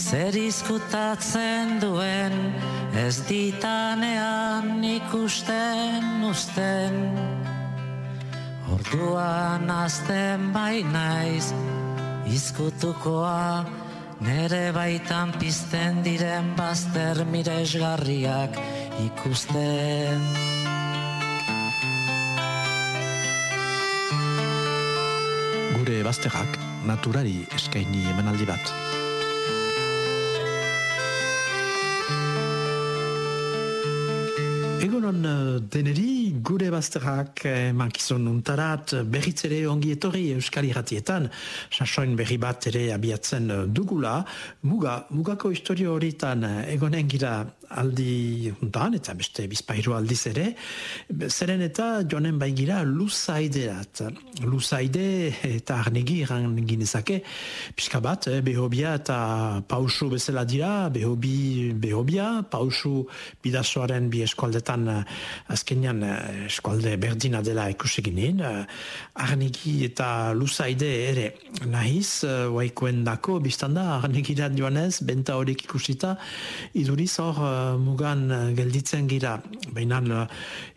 zer izkutatzen duen, ez ditanean ikusten usten. Orduan azten bai naiz, izkutukoa, nere baitan pizten diren bazter miresgarriak ikusten. Gure bazterrak naturari eskaini emanaldi bat. Deneri gure bazterrak mankizun untarat berriz ere ongi etorri euskal irratietan sasoin berri bat ere abiatzen dugula. Muga, mugako historio horietan egonen gira aldi untan eta beste bizpairu aldiz ere zeren eta joanen baigira luzaiderat luzaide eta arnegi iran ginezake pixka bat, eh, behobia eta pausu bezala dira behobi, behobia, pausu bidasoaren bi eskualdetan uh, azkenean uh, eskualde berdina dela ikusi. Uh, arnegi eta luzaide ere nahiz, waikoen dako, biztanda, arnegi da joanez, benta horiek ikusita, iduriz hor mugan uh, gelditzen gira. Baina uh,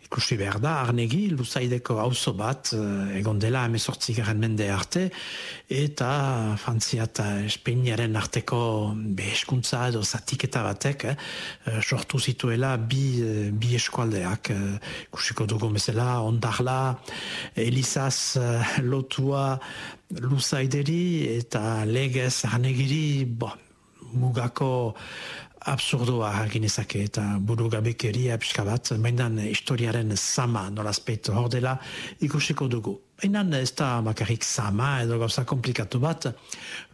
ikusi behar da, arnegi, luzaideko auzo bat, uh, egon dela emezortzi garen mende arte, eta Frantzia eta Espeiniaren arteko beheskuntza edo zatiketa batek, eh, sortu zituela bi, bi eskualdeak, ikusiko dugu bezala, ondarla, elizaz lotua luzaideri, eta legez arnegiri, bo, mugako absurdoa ginezake eta buru gabekeria pixka bat, maindan historiaren sama nolazpeit hor dela ikusiko dugu. Einan ez da makarrik sama edo gauza komplikatu bat,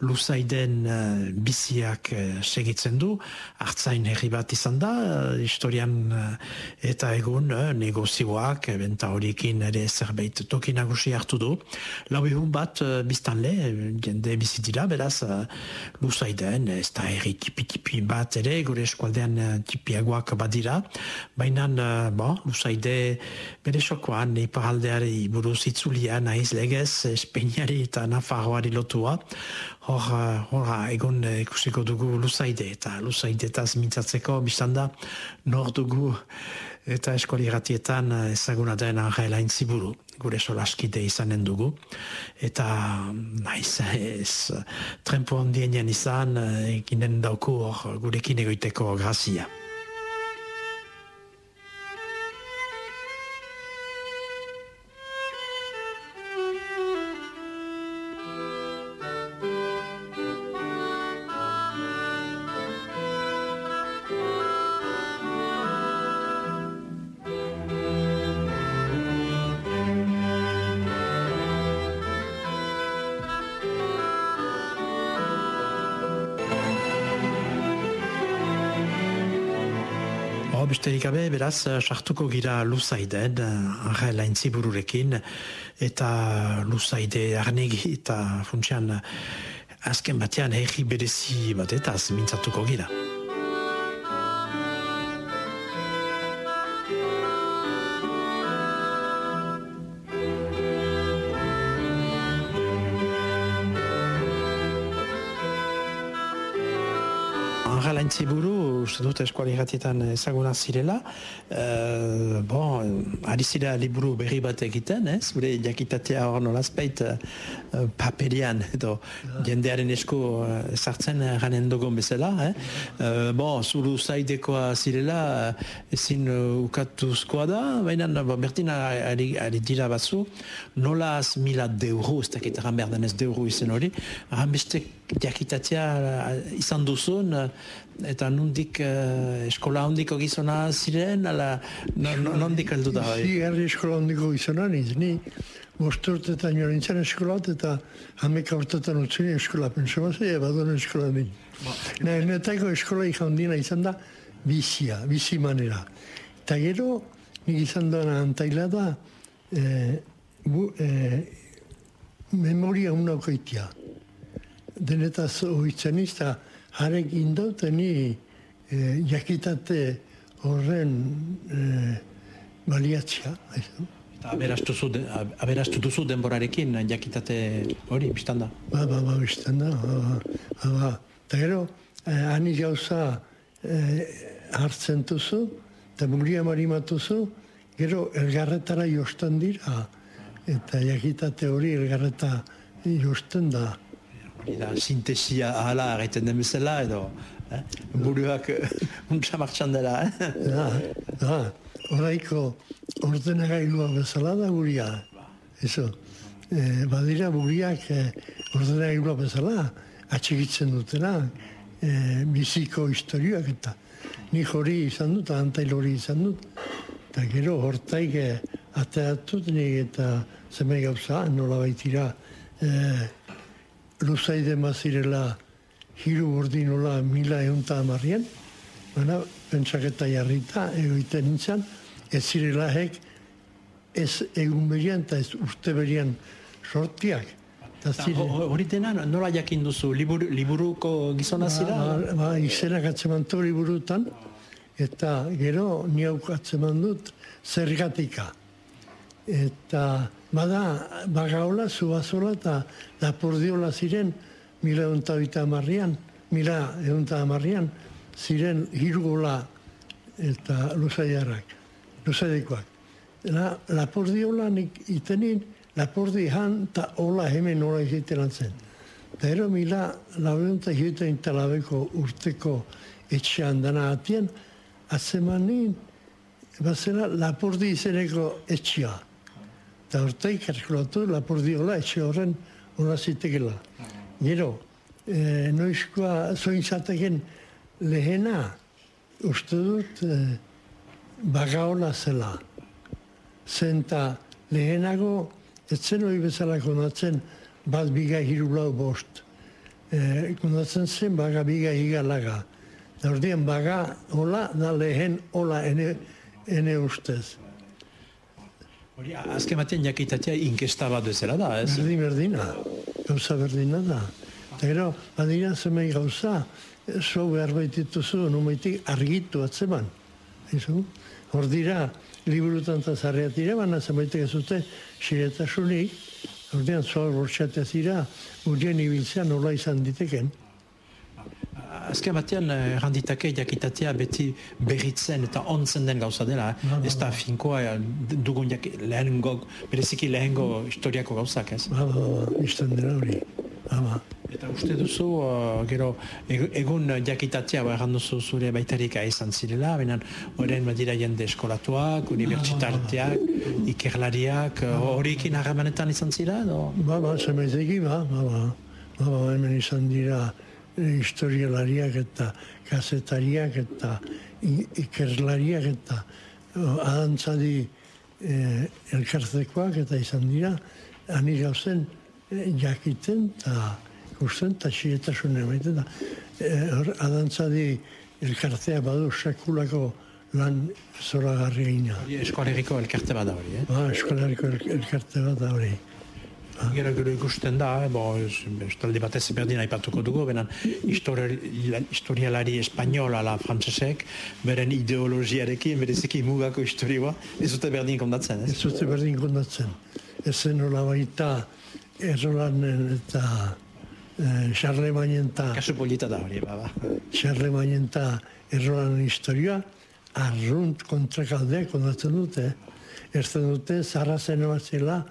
luzaiden uh, biziak uh, segitzen du, hartzain herri bat izan da, uh, historian eta egun negozioak, benta horiekin ere zerbait toki nagusi hartu du. Lau ehun bat biztanle, jende bizitila, beraz, uh, luzaiden, ez da herri tipi-tipi bat ere, gure eskualdean tipiagoak badira, baina bon, luzaide bere sokoan, iparaldeari buruz itzulia Galicia naiz legez Espainiari eta Nafarroari lotua. Hor, eh, hor egon eh, ikusiko dugu luzaide eta luzaide eta mintzatzeko biztanda nor dugu eta eskoli ratietan eh, ezaguna den arrela intziburu gure solaskide izanen dugu. Eta naiz ez trempo ondien izan eginen dauku hor gurekin egoiteko grazia. Beraz, sartuko gira luzaiden, arre laintzi bururekin, eta luzaide arnegi eta funtsian azken batean egi berezi bat eta mintzatuko gira. Dut eskuali gatietan ezaguna zirela. Uh, bon, ari zira liburu berri bat egiten, ez? Eh? Gure jakitatea hor nolazpeit uh, paperian edo jendearen esku uh, sartzen ganen dogon bezala. Eh? Uh, bon, zuru zaidekoa zirela ezin uh, ukatuzkoa da, baina bertin ari, ari dira batzu, nola az mila deuro, ez dakit egan behar denez deuro izen hori, beste jakitatea izan duzun, eta nondik uh, eskola hondiko gizona ziren, ala nondik heldu da? Zi, herri eskola hondiko gizona niz, ni bosturtetan joan nintzen eskolat eta hameka urtetan utzini eskola pensomazia, badon eskola ni. Ba. Ne, netako eskola ikandina izan da bizia, bizi manera. Eta gero, nik izan da antaila da, e, bu, e, memoria unakoitia. Denetaz oitzen izta, harek indauteni e, jakitate horren e, baliatzia. Aberastu, zu, aberastu duzu denborarekin jakitate hori, biztanda? Ba, ba, ba, biztanda. Ba, ba, ba. Eta gero, eh, ani gauza eh, hartzen duzu, eta buria marimatuzu, gero elgarretara jostan dira, eta jakitate hori elgarreta josten da. Ida, sintesia ahala egiten den bezala edo eh? buruak untsa martxan dela. Eh? Da, da, horreiko ordenagailua bezala da buria. Eso, eh, badira buriak eh, ordenagailua bezala atxigitzen dutena, eh, biziko historioak eta nik hori izan dut, antail hori izan dut. Eta gero hortaik eh, ateatut nik eta zemei gauza nola baitira eh, luzaide mazirela hiru urdinola mila eunta amarrien, baina pentsaketa jarrita egoiten nintzen, ez zirela hek ez egun berian eta ez urte berian sortiak. Eta Hori dena nola jakin duzu, liburu, liburuko gizona zira? Ba, ba, izenak atzeman tori burutan, eta gero ni atzeman dut zergatika. Eta bada, bagaola, zuazola eta lapordiola ziren mila eunta oita amarrian, mila eunta amarrian, ziren hirugola eta luzaiarrak, luzaidikoak. La, lapordiola nik itenin, lapordi han eta hola hemen nola egiten zen. Eta ero mila laureunta hiutain talabeko urteko etxean dana atien, atzemanin, bazela lapordi izeneko etxea. Eta urteik kalkulatu lapordiola etxe horren hola zitekela. Gero, e, noizkoa zointzateken lehena, uste dut, e, bagaola zela. Zenta lehenago, ez zen hori bezala konatzen bat biga hiru lau bost. E, konatzen zen baga biga higa laga. Da baga hola da lehen hola ene, ene ustez. Hori, azken batean jakitatea inkesta bat bezala da, ez? Berdin berdina, gauza berdina da. Eta gero, badira zemei gauza, zo behar baitituzu, numaitik argitu atzeman. Izu? Hor dira, liburutan eta zarreat dira, baina zenbaitek ez dute siretasunik, ordean zoa bortxatea zira, urien ibiltzea nola izan diteken. Azken batean, eh, erranditake jakitatea beti berritzen eta ontzen den gauza dela. eh? Ez da finkoa eh, dugun jak, lehengo, bereziki lehengo historiako gauzak, ez? Ba, ba, ba, izten dira hori. Ba, ba. Eta uste duzu, uh, gero, eg- egun jakitatea, ba, erran duzu zure baitarika izan zirela, benen horren badira jende eskolatuak, unibertsitarteak, ikerlariak, uh, horiekin harremanetan izan zira, edo? Ba, ba, zemeiteki, ba, ba, ba, ba, ba, hemen izan dira e, historialariak eta kazetariak eta ikerlariak eta adantzadi e, elkartekoak eta izan dira, ani gauzen e, jakiten eta ikusten eta xietasunen baita da. E, adantzadi elkartea badu sekulako lan zoragarri egina. Hori Eskoaleriko elkarte bada hori, eh? Ba, eskolariko el- elkarte bat da hori. Gero gero ikusten da, eh, bo, ez- ez talde batez berdin aipatuko dugu, historia- historialari espanol ala frantzesek, beren ideologiarekin, bereziki mugako historioa, ez dute berdin kondatzen, Ez ez? dute berdin kondatzen. Ez zen nola baita errolanen eta e, Charlemagne eta Kasu polita da hori, baba. Charlemagne eta errolanen historia arrunt kontrakaldeak kondatzen dute. Ertzen dute zarrazen zela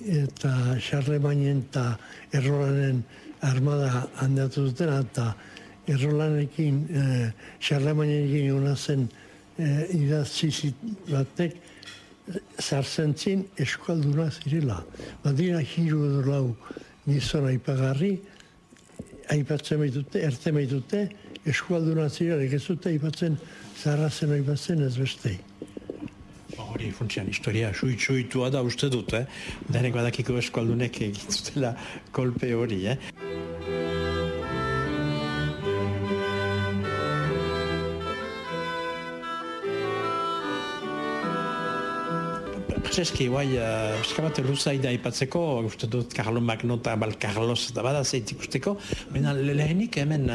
eta Charlemagne eta errolanen armada handatu dutena eta errolanekin, e, Charlemagnekin hona zen e, idatzi batek zarzentzin eskualduna zirela. Badira hiru edo lau gizon aipagarri, aipatzen baitute, ertzen baitute, eskualduna zirela, ez dute aipatzen zarrazen aipatzen ez bestei. Hori funtsian historia suitsuitua da uste dut, eh? Denek badakiko eskualdunek egin zutela kolpe hori, eh? prezeski, guai, uh, eskabat luzaida ipatzeko, uste dut Carlo Magno eta Bal Carlos eta bada zeitik usteko, baina lehenik hemen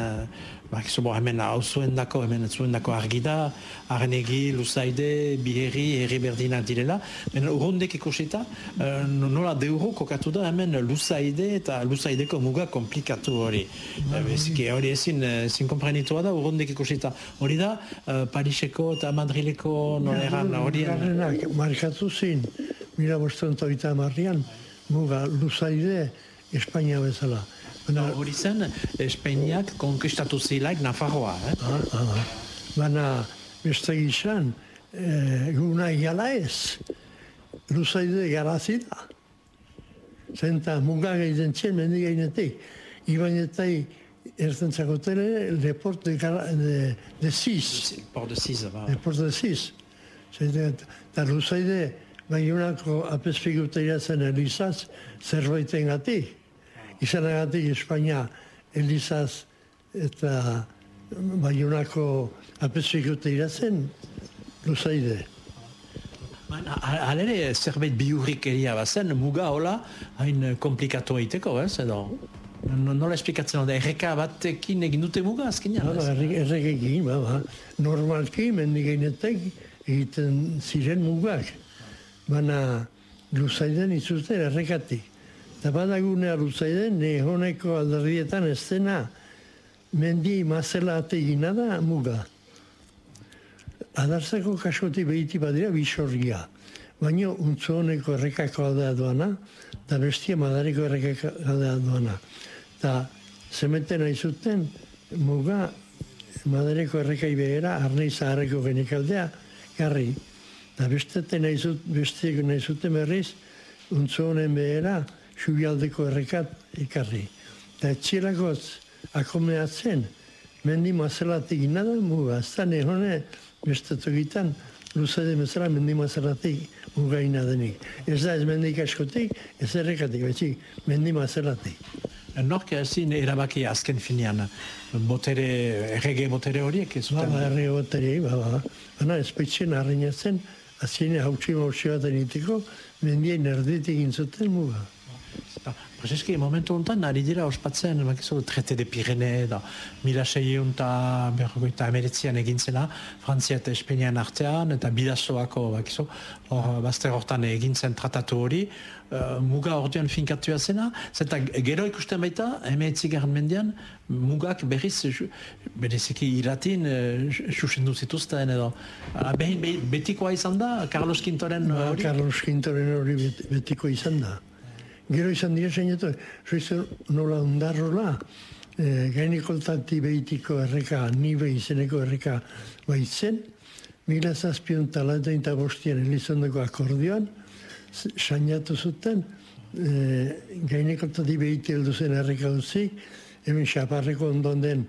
Bak, bo, hemen hau dako, hemen zuen dako argi da, arnegi, luzaide, biherri, herri berdina direla. Men urrundek ikusita, uh, nola deuro kokatu da hemen luzaide eta luzaideko muga komplikatu hori. Beziki hori ezin, ezin komprenitua da urrundek ikusita. Hori da, uh, Pariseko eta Madrileko nola eran hori. Markatu zin, mila eta marrian, muga luzaide Espainia bezala. Baina hori zen, Espainiak konkistatu zilaik Nafarroa, eh? Ah, ah, ah. Baina, beste gizan, eh, guna igala ez, luzaide garazi da. Zenta, munga egiten txen, mendi gainetik. Iban eta erten txakotele, le port de, de, de Sis. Port de Sis, ba. Le port de Sis. Zenta, eta luzaide, bainunako apesfiguteia zen elizaz, zerbaiten gatik izanagatik Espainia Elizaz eta Bayonako apesikote irazen luzaide. Halere zerbait biurrik eria bazen, muga hola hain komplikatu egiteko, ez edo? Nola esplikatzen da, erreka batekin egin dute muga azkenean? Ba, errekekin, ba, ba. Normalki, mendigainetek egiten ziren mugak. Baina luzaiden izuzten errekatik. Eta badagune aluzaiden, ne honeko aldarrietan ez dena, mendi mazela ategina da muga. Adarzako kasoti behiti badira bisorgia. Baina untzu honeko errekako aldea doana, eta bestia madariko errekako aldea doana. Eta zemeten nahi zuten, muga madariko errekai behera, arnei zaharreko genikaldea, garri. Eta besteten nahi zuten, nahi zuten berriz, untzu honen behera, subialdeko errekat ikarri. Eta etxirakoz akomeatzen, mendi mazelatik inada muga, ez da nehone bestetu gitan, luzade mezela mendi mazelatik muga inadenik. Ez da ez mendik askotik, ez errekatik, betxik, mendi mazelatik. Nork ezin erabaki azken finean, botere, errege botere horiek ez zuten? Ba, errege botere, ba, ba. Baina espetxen harrinatzen, azine hautsi mautsi bat eniteko, mendien erditik intzuten muga. Prezeski, momentu honetan, nari dira ospatzen, bakizu, trete de Pirene, da, mila seion eta berrogoita emeretzian egin zela, Frantzia eta Espenian artean, eta bidazoako, bakizu, hor, bazter hortan egin zen tratatu hori, uh, muga ordean finkatua zena, zeta gero ikusten baita, emeetzi garen mendian, mugak berriz, bereziki iratin, xuxendu uh, zituzten edo. Behin, betikoa izan da, Carlos Quintoren hori? Carlos Quintoren hori betiko izan da. Gero izan dira zeinetu, zoizu nola undarrola, e, gainikoltati behitiko erreka, nibe izeneko erreka baitzen, mila zazpion talaten eta bostian elizondako akordioan, sainatu zuten, e, gainikoltati behiti heldu zen erreka dutzi, hemen xaparreko ondon den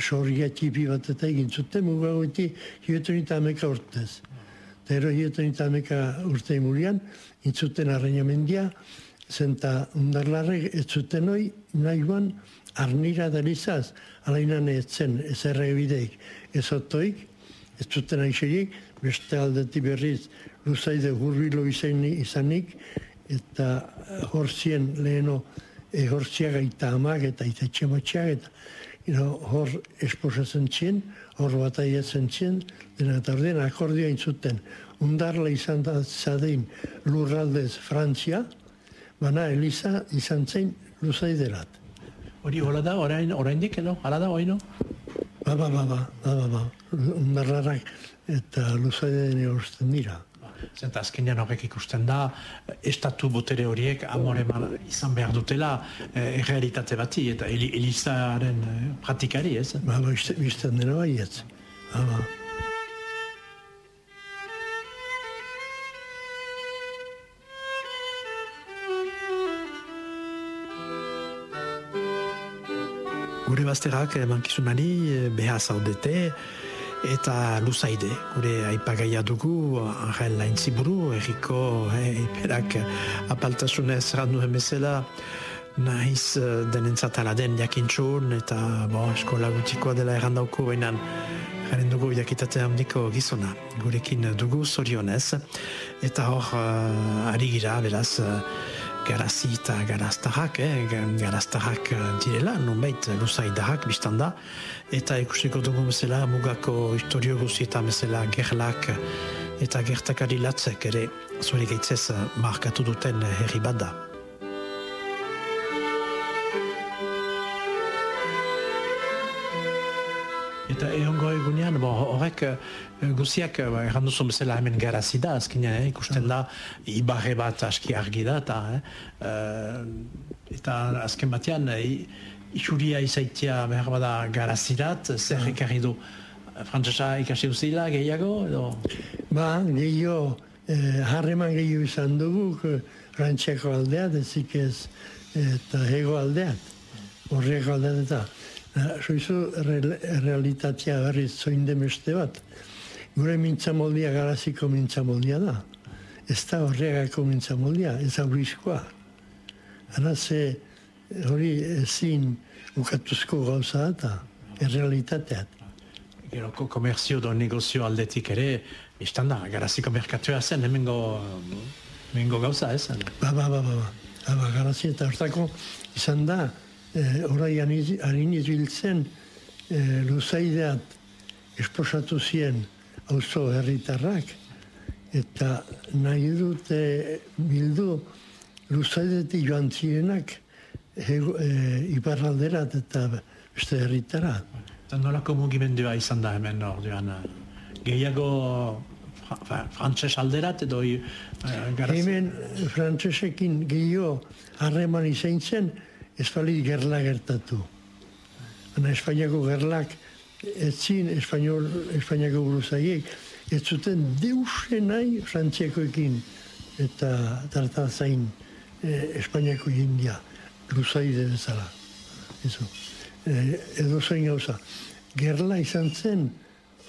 sorria txipi bat eta egin zuten, mugagoiti hieton eta ameka urtez. Eta ero hieton eta ameka urte imulian, intzuten arrainamendia, zenta undarlarrek ez zuten hoi nahi guan arnira delizaz, alainan ez zen ez errebideik ez otoik, ez zuten aixerik, beste aldeti berriz luzaide hurbilo izanik, eta horzien leheno e, hortziak eta amak eta itetxe matxeak eta ino, hor esposatzen txien, hor bat aiatzen txien, dena eta ordien akordioa intzuten. Undarla izan da zadein lurraldez Frantzia, Bana Elisa izan zen luzaiderat. Hori hola da, orain, orain dik edo? Hala da, oino? Ba, ba, ba, ba, ba, ba, ba. Eta luzaideen eusten dira. Zenta azkenean horrek ikusten da, estatu botere horiek amore izan behar dutela eh, realitate bati eta Elisaren eh, pratikari, ez? Ba, ba, izten dena baietz. Ba, ba. Gure bazterrak mankizunari eh, beha zaudete eta luzaide. Gure aipagaia dugu, Angel Laintziburu, erriko eh, iperak apaltasunez randu emezela Naiz uh, denentzat ala den jakintxun eta bo, eskola gutikoa dela errandauko bainan. Jaren dugu jakitatea handiko gizona. Gurekin dugu zorionez. Eta hor uh, ari gira beraz uh, garazi eta garaztarrak eh? garaztarrak direla nonbait luzaidarrak biztan da eta ikusteko dugu bezala mugako historio guzietan bezala gerlak eta gertakari latzek ere zure gaitzez markatu duten herri bat da. Eta egongo egunean, bo, horrek uh, guziak uh, errandu zuen bezala hemen garazi da, azkenean, eh, ikusten da, ibarre bat aski argi da, eta, eh, eta azken batean, eh, isuria izaitia behar bada garazirat, zer mm. ekarri du, frantzesa ikasi guzila, gehiago, edo? Ba, gehiago, eh, harreman gehiago izan dugu, rantxeko aldeat, ezik ez, eta hego aldeat, horreko aldeat eta, Soizu realitatea berriz zoin demeste bat. Gure mintza moldia garaziko mintza moldia da. Ez da horregako mintza moldia, ez aurrizkoa. Hara ze hori ezin ukatuzko gauza eta errealitateat. Gero komerzio do negozio aldetik ere, iztan da, garaziko merkatua zen, hemengo, hemengo gauza ez? Ba, ba, ba, ba, ba. ba garazi eta hortako izan da, eh, orai harin izbiltzen eh, luzaideat esposatu zien auzo herritarrak eta nahi dute bildu luzaidetik joan zirenak eh, iparralderat eta beste herritara. Eta nolako mugimendua izan da hemen orduan? Gehiago fra, frantses alderat edo uh, Hemen frantsesekin gehiago harreman izan zen, ez bali gerla gertatu. Ana Espainiako gerlak ez zin Espainiol, Espainiako buruzaiek ez zuten deusen nahi frantziakoekin eta tarta zain eh, Espainiako jindia luzaide bezala. Ezo. Eh, edo zain gauza. Gerla izan zen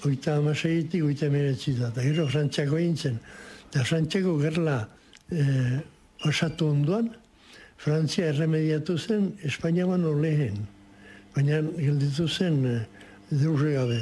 oita amaseietik oita meretzi da. Eta gero frantziako egin zen. Eta frantziako gerla eh, osatu onduan, Frantzia erremediatu zen, Espainia baino lehen. Baina gelditu zen e, deurre gabe.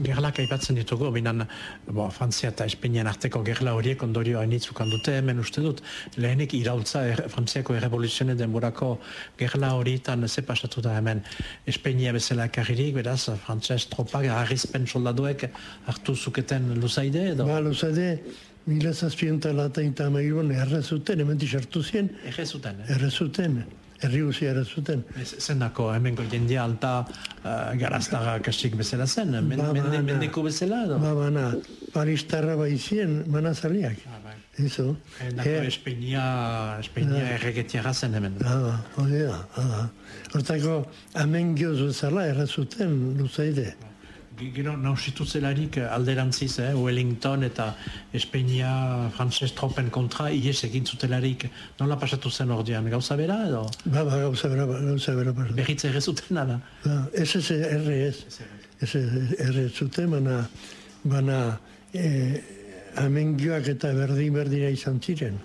Gerlak aipatzen ditugu, binan bo, Frantzia eta Espainian arteko gerla horiek ondorio hainitzukan dute, hemen uste dut, lehenik irautza er, Frantziako errevoluzionen denborako gerla horietan ze pasatu da hemen Espainia bezala karririk, beraz, Frantzia estropak, arrizpen soldaduek hartu zuketen luzaide edo? Ba, luzaide, Mila zazpienta lata eta amairuan errezuten, hemen sartu zien. Errezuten, eh? Errezuten, herri guzi errezuten. Zendako, hemen jendia alta uh, garaztara kasik bezala zen, men, ba, mende, mendeko bezala edo? Ba, bana, paristarra baizien, manazaliak. Ah, bai. Izo. Endako e, Espeinia, Espeinia ah. erregetiara zen hemen. Ah, ba, hori da, ah, Hortako, hemen gioz bezala errezuten luzaide. Ba. Gero, nausitu zelarik eh, alderantziz, eh, Wellington eta Espeinia frantzes tropen kontra, ies egin zutelarik, nola pasatu zen ordean, gauza bera edo? Ba, ba, gauza bera, gauza bera. Berritze ere zuten, ala? Ba, ez ez erre ez. Ez erre zuten, baina, baina, eh, amengioak eta berdin berdina izan ziren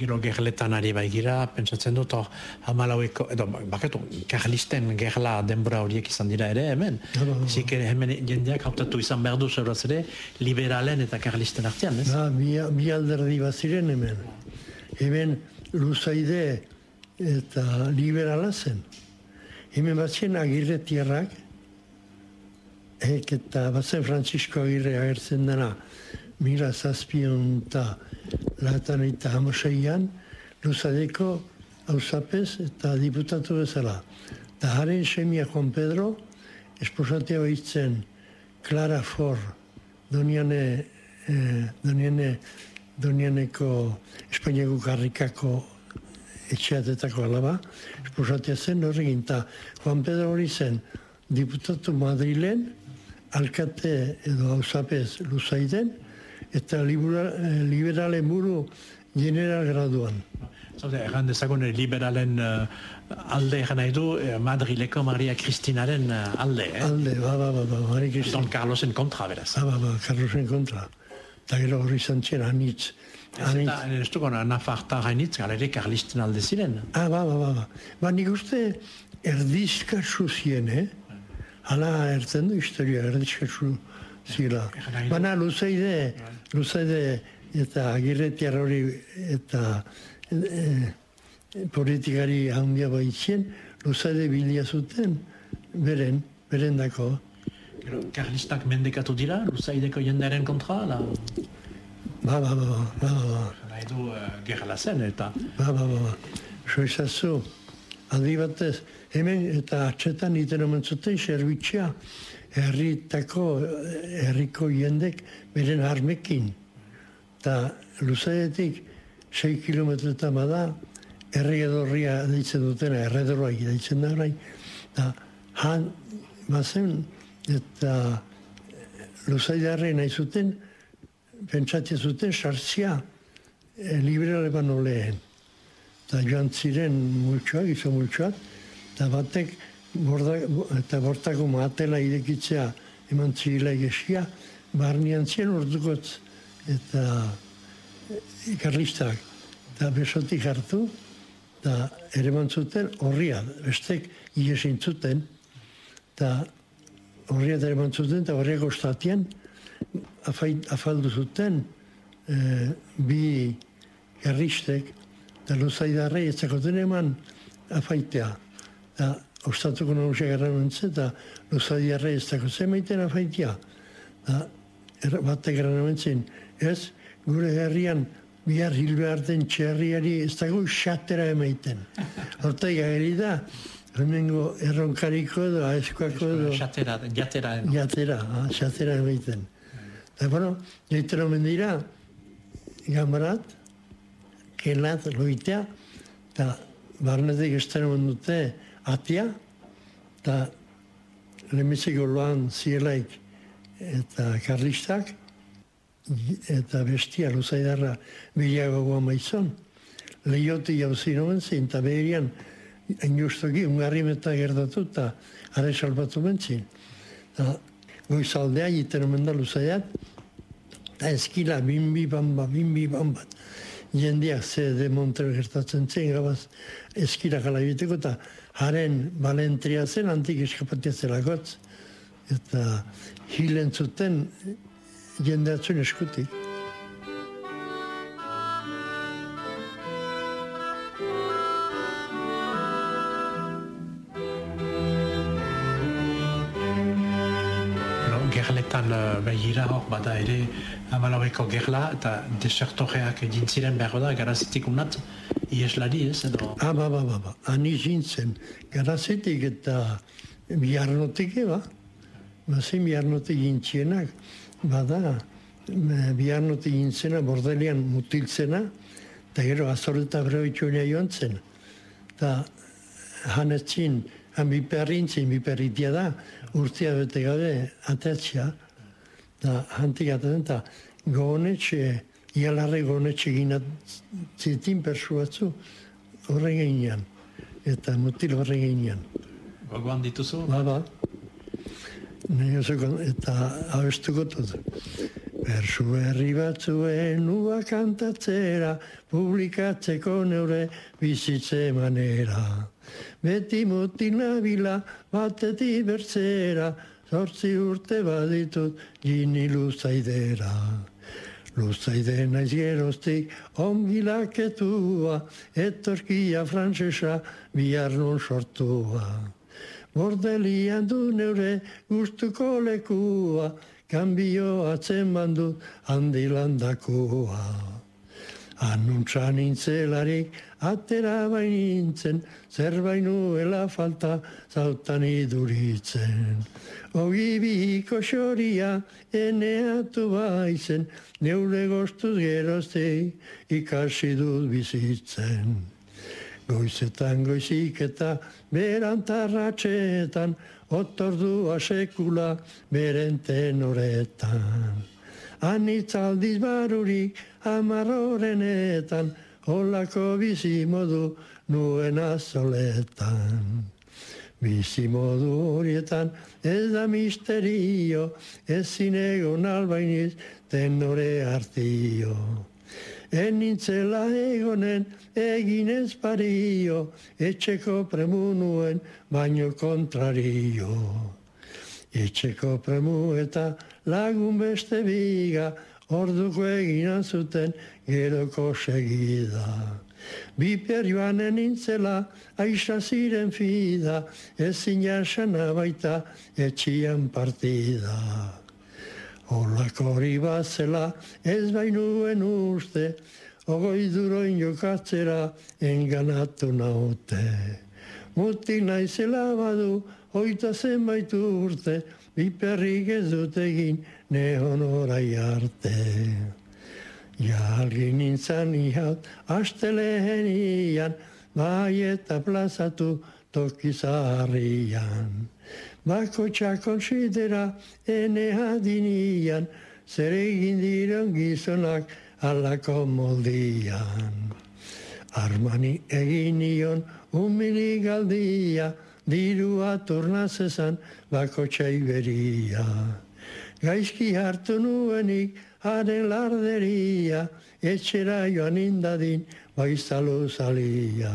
gero gerletan ari bai gira, pentsatzen dut, hor, hamalaueko, edo, bakatu, karlisten gerla denbora horiek izan dira ere, hemen. Zik ere, hemen jendeak hautatu izan behar du zeraz ere, liberalen eta karlisten artean, ez? Ba, mi, mi alderdi bat ziren hemen. Hemen, luzaide eta liberala zen. Hemen bat zen agirre tierrak, eta bat Francisco Agirre agertzen dena, mila zazpion eta latan eta hamoseian, luzadeko hausapez eta diputatu bezala. Da haren semia Juan Pedro, esposatea behitzen Clara For, doniane, eh, doniane, donianeko Espainiako karrikako etxeatetako alaba, esposatea zen horregin, eta Juan Pedro hori zen diputatu Madrilen, alkate edo hausapez luzaiden, eta eh, liberalen buru general graduan. Zaude, erran dezagun liberalen uh, alde egan nahi du uh, Madrileko Maria Cristinaren uh, alde, eh? Alde, ba, ba, ba, ba, Maria Cristina. Don Carlosen kontra, beraz. Ba, ba, ba, Carlosen kontra. Eta gero hori zantzen anitz Ez eta, ez dugu, nafarta gainitz, galere karlisten alde ziren. Ah, ba, ba, ba, ba. Ba, nik uste erdizkatzu zien, eh? Hala ertzen du historia, erdizkatzu zila. Baina luzeide, luzeide eta agirretiar hori eta e, politikari handia baitzien, luzeide bilia zuten, beren, beren dako. Karlistak mendekatu dira, luzeideko jendaren kontra, la... Ba, ba, ba, ba, ba, ba. Nahi du uh, gerla zen, eta... Ba, ba, ba, ba. So ezazu, aldi batez, hemen eta atxetan iten omen zuten serbitxea, herritako, herriko jendek beren armekin. Ta luzaetik, 6 kilometretan bada, erregedorria deitzen dutena, erredorroa deitzen da orain, eta han, bazen, eta luzaidarre nahi zuten, pentsatzen zuten sartzia e, libre lehen. Eta joan ziren multsuak, izo multsuak, eta batek borda, eta bortako matela irekitzea eman zirila egesia, barnian zien ordukotz eta ikarlistak. Eta besotik hartu, eta ere zuten horria, bestek iesin zuten, eta horria ere zuten, eta horriak ostatian, afaldu zuten e, bi garristek eta luzaidarra etzakoten eman afaitea. Da, ostatuko nagusia gara nintzen, eta luzaidarra etzako zemaiten afaitea. Da, er, batek gara nintzen, ez, gure herrian bihar hilbe harten txerriari ez dago xatera emaiten. Horta gari da, hemengo erronkariko edo, aeskoako edo... Xatera, jatera. Jatera, xatera emaiten. Eta, bueno, jaitera omen dira, gambarat, kelat, loitea, eta barnetik estera omen dute atia, eta lehenbiziko loan zielaik eta karlistak, eta bestia luzaidarra bilago goa maizon. Lehioti jauzi nomen zin, eta behirian, enjustoki, ungarri meta gerdatu, eta are salbatu bentzin goizaldea egiten omen da luzaiat, eta eskila bimbi bamba, bimbi bamba. Jendiak ze de Montreux gertatzen zen, gabaz eskila gala egiteko, eta haren balentria zen, antik eskapatia zelakotz, eta hilen zuten jendeatzen eskutik. gerletan uh, behira hor bada ere amaloreko gerla eta desertoreak dintziren behar da garazitik unat ieslari ez edo? Ah, ba, ba, ba, ba. Ani zintzen garazitik eta biarnotik eba. Bazin biarnotik gintzienak bada biarnotik gintzena bordelian mutiltzena eta gero azoreta breoitxunia joan zen. Eta hanetzin Han biperrintzin, biperritia da, urtia bete gabe atetxea, da hantik atatzen, eta gogonetxe, ialarre gogonetxe ginat zitin persu batzu, horren geinean, eta mutil horren geinean. Gogoan dituzu? Ba, ba. eta abestuko dut. Bersu herri batzuen ua kantatzera, publikatzeko neure bizitze manera. Beti mutin nabila batetik bertzera, zortzi urte baditut gini luzaidera. Luzaide naiz geroztik ongilaketua, etorkia frantzesa bihar non sortua. Bordelian du neure gustuko lekua, kanbio atzen handi landakoa. Anuntza nintzelarik atera bainintzen, zer bainuela falta zautan iduritzen. Ogi bihiko xoria eneatu baizen, neure goztuz gerozte ikasi dut bizitzen. Goizetan goizik eta berantarratxetan, otordua sekula beren Anitzaldiz barurik amarrorenetan, holako bizi modu nuen azoletan. Bizi modu horietan ez da misterio, ez zinego nalbainiz tenore hartio. enintzela egonen eginez pario, etxeko premunuen baino kontrario. Etxeko premu eta lagun beste biga, orduko egina zuten geroko segida. Bi perioanen intzela, aixa ziren fida, ezin jasana baita etxian partida. Olako hori bat ez bainuen uste, ogoi duroin jokatzera enganatu naute. Mutik naizela badu, hoita zenbaitu urte, biperrik ez dut egin nehon orai arte. Jalgi nintzen ihat, aste lehenian, bai eta plazatu toki zaharrian. Bako txakonsidera ene hadinian, zer egin diren gizonak alako moldian. Armani egin nion umili galdia, dirua turnazezan bako txaiberia. Gaizki hartu nuenik haren larderia, etxera joan indadin baizalu zalia.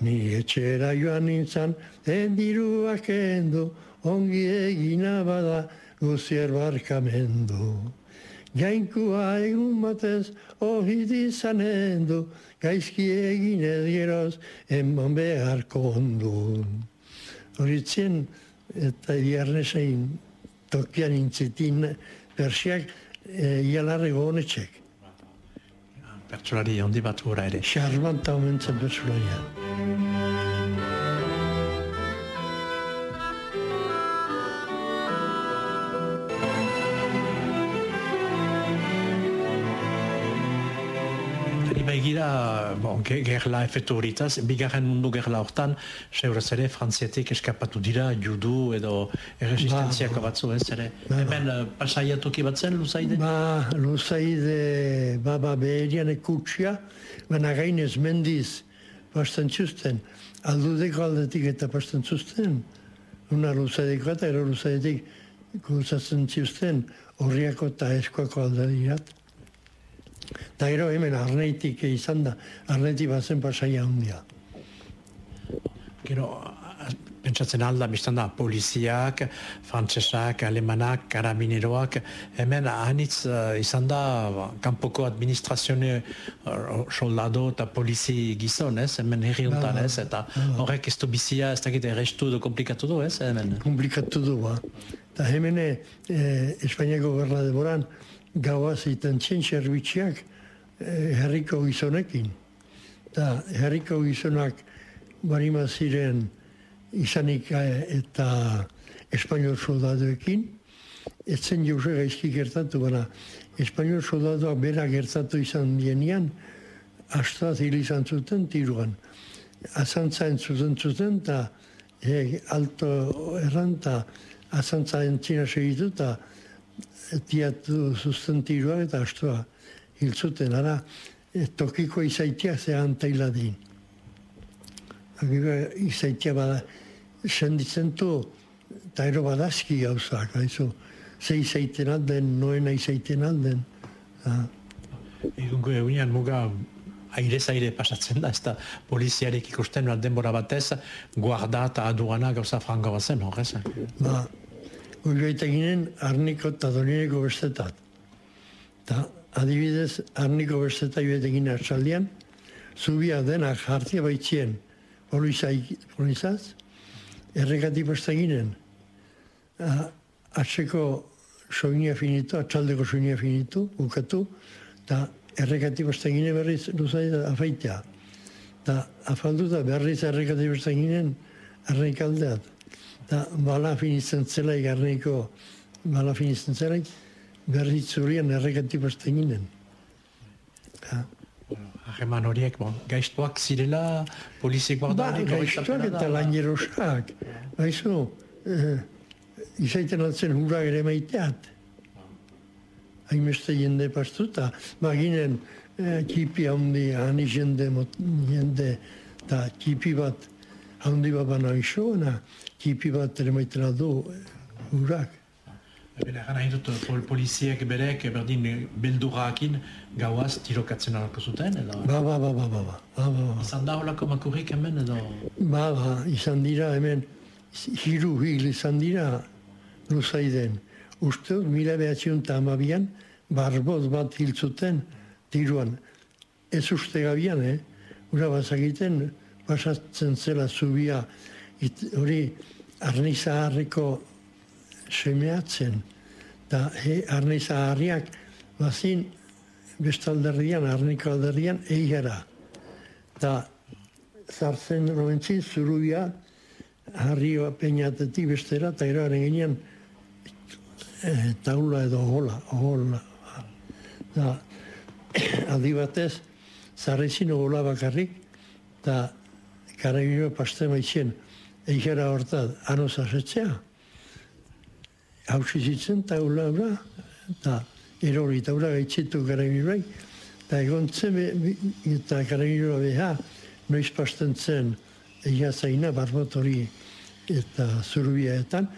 Ni etxera joan nintzen, den diruak endu, ongi egina bada guzier barkamendu. Jainkua egun batez, ohit izan endu, gaizki egin edieroz, enban beharko ondu. Horitzen, eta diarnesein tokian intzitin, persiak e, ialarre honetxek. Pertsolari handi bat gura ere. Xarmanta omentzen pertsolaria. Bon, ge- gerla efektu horitaz, bigarren mundu gerla hortan, seuraz ere, frantziatik eskapatu dira, judu edo erresistenziako batzu ez ere. Ba, ba. Hemen uh, pasaiatoki bat zen, luzaide? Ba, luzaide, ba, ba, beherian ekutsia, baina gainez mendiz pastan txusten, aldudeko aldetik eta pastan txusten, una luzaideko eta ero luzaidetik guzatzen txusten, horriako eta eskoako aldadirat. Eta gero hemen arneitik izan da, arneitik bazen pasaia handia. Gero, pentsatzen alda, biztan da, poliziak, frantsesak, alemanak, karabineroak, hemen anitz uh, izan da, ba, kanpoko administrazione uh, soldado eta polizi gizon, ez? Hemen herri honetan, ba, ez? Eta horrek ez du bizia, ez dakit errestu edo komplikatu du, ez? Hemen. komplikatu du, ba. Eta hemen e, Espainiako gerla deboran, gaua ziten txen zerbitziak e, herriko gizonekin. Eta herriko gizonak barima ziren izanik e, eta espainol soldaduekin, ez zen jauze gaizki gertatu, baina espainol soldaduak bera gertatu izan dienean, astaz hil izan zuten tiruan. Azantza entzuten zuten, eta e, alto erran, eta azantza entzina segitu, eta tiatu zuzten tiruak eta astua hil zuten. Ara, e, tokiko izaitia zehan tailadin. Agiro izaitia bada, senditzen du, eta ero badazki gauzak, haizu, ze izaiten alden, noena izaiten alden. Egungo egunean muga aire zaire pasatzen da, ez da poliziarek ikusten denbora batez, guarda eta aduana gauza frango bat zen, horrez? Ba, Urgaita ginen arniko eta donineko bestetat. Ta adibidez, arniko besteta joete ginen atxaldian, zubia denak jartia baitzien polizaz, errekati beste ginen, atzeko soinia finitu, atxaldeko soinia finitu, bukatu, eta errekati beste ginen berriz luzai afaitea. Eta afalduta berriz errekati beste ginen erreikaldeat. Eta bala finitzen zelaik arneiko, bala finitzen zelaik, berriz zurien errekati beste ginen. Ja. Harreman horiek, bon, gaiztuak zirela, poliziek Ba, guardari, gaiztuak eta lainerosak. Baizu, eh, izaiten altzen hura ere maiteat. Haimeste jende pastuta. Ba, eh, kipi handi, hani jende, jende, eta kipi bat handi bat baina iso, na, kipi bat ere maitena do, urak. Bera, gana hitut, eh, pol poliziek berek, eh, berdin, eh, beldurrakin, gauaz tirokatzen alako zuten, edo? Ba, ba, ba, ba, ba, ba, ba, ba, ba. Izan da holako makurrik hemen, edo? Ba, ba, izan dira hemen, hiru hil izan dira, luzaiden. Uste, mila behatzion eta amabian, barboz bat hil zuten, tiruan. Ez uste gabian, eh? Ura bazakiten basatzen zela zubia, it- hori arniza harriko semeatzen. Da, he, arniza harriak, bazin, bestalderrian, arniko alderrian, eigara. Da, zartzen roentzin, zurubia, harrio peinatetik bestera, eta eroaren ginean, eh, taula edo hola, hola. Da, aldi batez, zarrezin hola bakarrik, eta karabino paste maitxen, eigara horta, anoz asetzea, hausi zitzen, eta hula hura, eta erori, eta hura gaitzitu karabinoak, eta egon zen, eta karabinoa beha, noiz pasten zen, egia zaina, barbot hori eta zurbiaetan,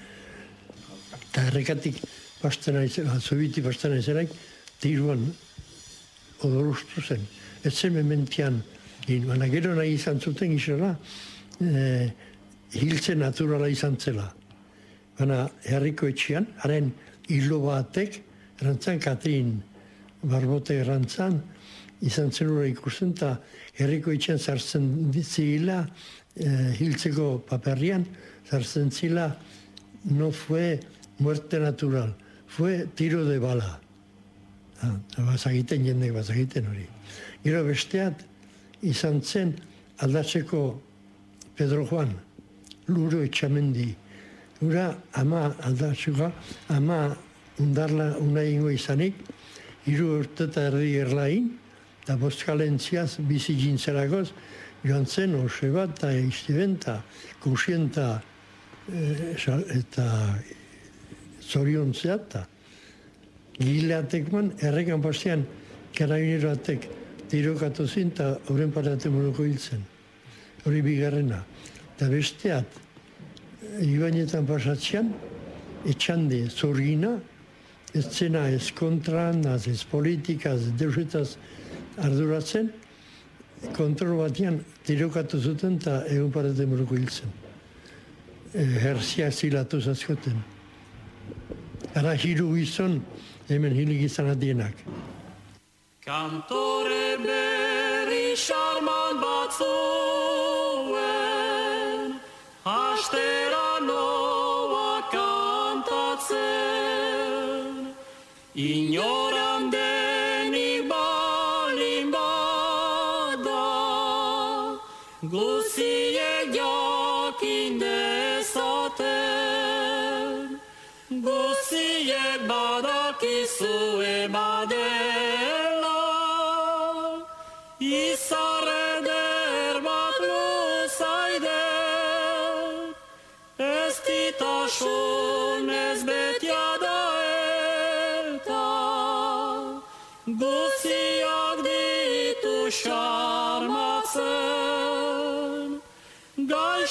eta errekatik pastena izan, zubiti pastena izanak, tiruan odolustu zen. Ez zen mementian, baina gero nahi izan zuten izela, e, hiltze naturala izan zela. Baina herriko etxean, haren hilo batek, erantzan Katrin barbote erantzan, izan zen ura ikusten, eta herriko etxean zartzen zila, e, hiltzeko paperrian, zartzen zila, no fue muerte natural, fue tiro de bala. Ah, bazagiten jendek bazagiten hori. Gero besteat izan zen aldatzeko Pedro Juan, luro etxamendi. Ura ama aldatzeko, ama undarla unai ingo izanik, hiru urte eta erdi erlain, eta boskalentziaz bizi jintzeragoz, joan zen ose bat eta iztiben eta kusienta eh, sa- eta zoriontzea eta gileatek man, errekan pastean, karabineroatek tirokatu zin eta horren parate moruko hil zen. Hori bigarrena. Eta besteat, ibainetan pasatzean, etxande zorgina, ez zena ez kontran, ez politikaz, ez deusetaz arduratzen, kontrol batean tirokatu zuten eta egun parate moruko hil zen. E, Herzia zilatu zazkoten. Ara hiru gizon, hemen hilik izan adienak. Kantore berri charman batzuen, astera noa kantatzen, inoran denik balin bada, guziek jakin dezaten, guziek badakizue badela,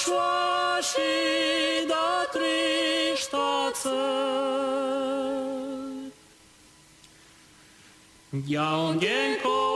sois și da tristață. Ja, und jenko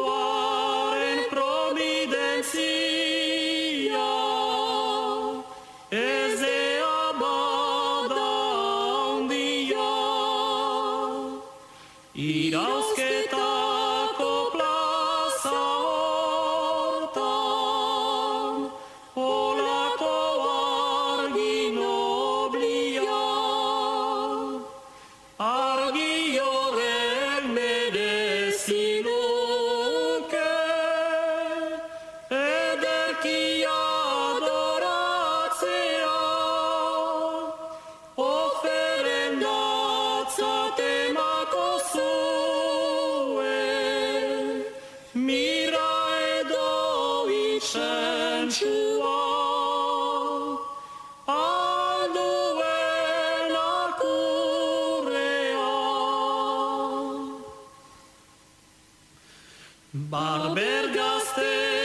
Barber gazte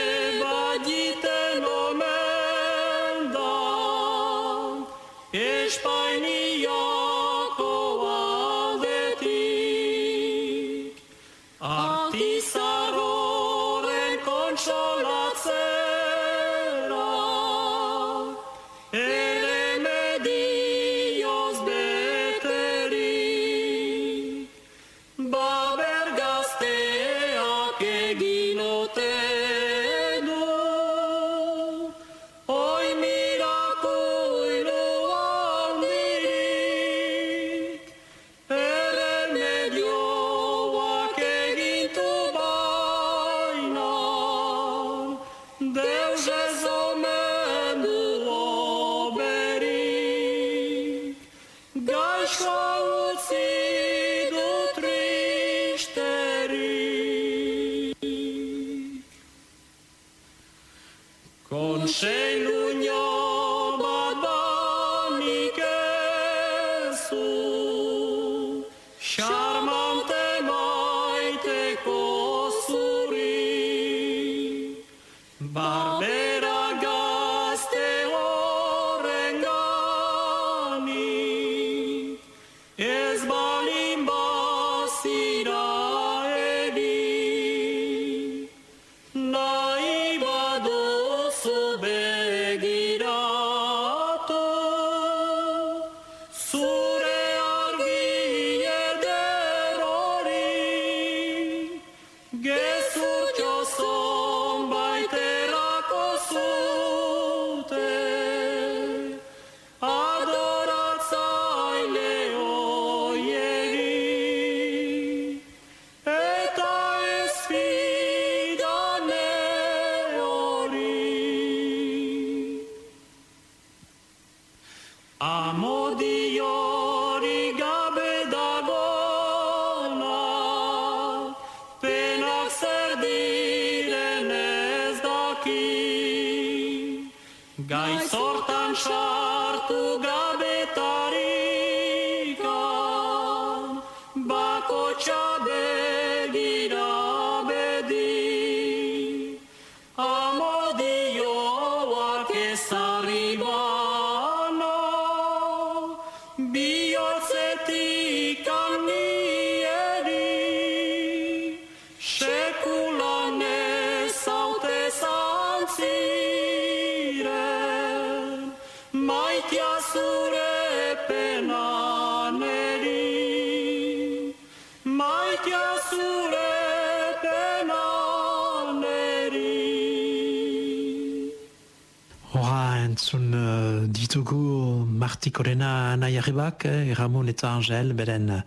ditugu Martikorena nahiarribak, eh, Ramon eta Angel, beren uh,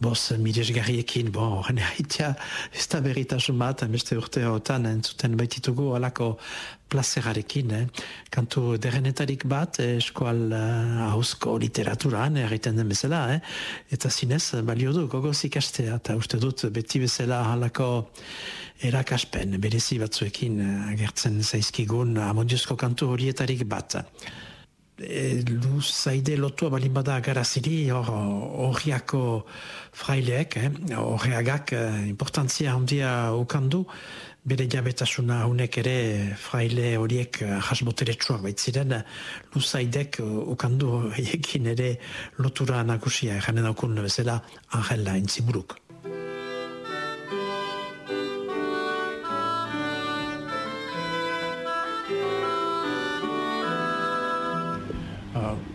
bos midesgarriekin, bon, horren haitia, ez da berritasun bat, beste urte hotan entzuten baititugu alako plazerarekin, eh? kantu derenetarik bat, eh, eskual uh, hausko literaturan, erriten den bezala, eh? eta zinez, balio du, gogoz ikastea, eta uste dut beti bezala halako erakaspen berezi batzuekin eh, agertzen zaizkigun amodiozko kantu horietarik bat. E, luz zaide lotua balin bada garaziri hor horriako fraileek, eh? horreagak eh, importantzia handia ukandu, bere jabetasuna hunek ere fraile horiek eh, jasboteretsuak baitziren, eh, ukandu haiekin ere lotura nagusia, janen daukun bezala Angela Intziburuk.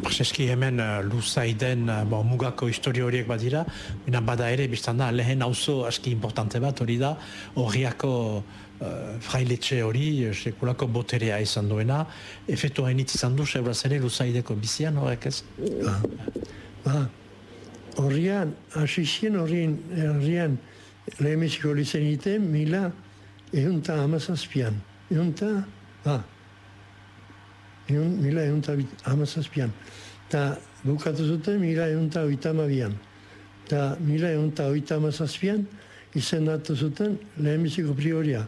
Prezeski hemen uh, luzaiden uh, bon, mugako historio horiek badira, baina bada ere, biztan da, lehen auzo aski importante bat hori da, horriako uh, frailetxe hori, eh, sekulako boterea izan duena, efetu hainitz izan du, sebraz ere luzaideko bizian horrek ez? Ba, ba, horrian, hasi zien horrien, horrian, lehenbiziko lizenite, mila, ehunta amazazpian. Ehunta, ba, ehun, mila ehunta bit- hamazazpian. Ta bukatu zuten mila ehunta oita amabian. Ta mila ehunta oita amazazpian izendatu zuten lehenbiziko prioria.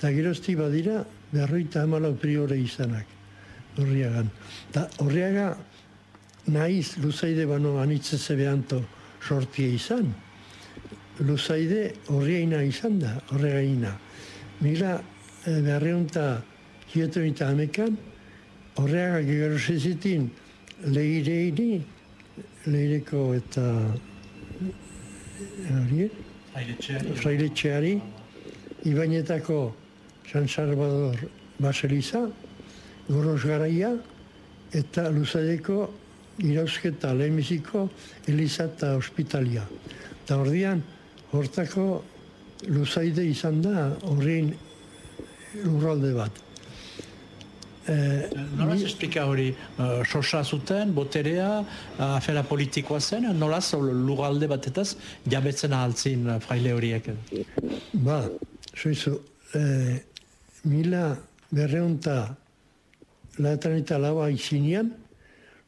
Ta gerozti badira berroita hamalau priore izanak horriagan. Ta horriaga naiz luzaide bano anitzeze behanto sortie izan. Luzaide horriaina izan da, horregaina. Mila eh, berreunta hieto eta hamekan, horreaga gero sezitin lehireini, lehireko eta horiek, frailetxeari, Ibainetako San Salvador Baseliza, Goros Garaia, eta Luzaideko irauzketa lehenbiziko Eliza eta Hospitalia. Eta ordian, hortako Luzaide izan da horrein lurralde bat. Eh, Nolaz esplika hori, uh, sosa zuten, boterea, uh, afera politikoa zen, nolaz lugalde batetaz jabetzen ahaltzin uh, fraile horiek. Ba, soizu, eh, mila berreunta laetan eta laua izinean,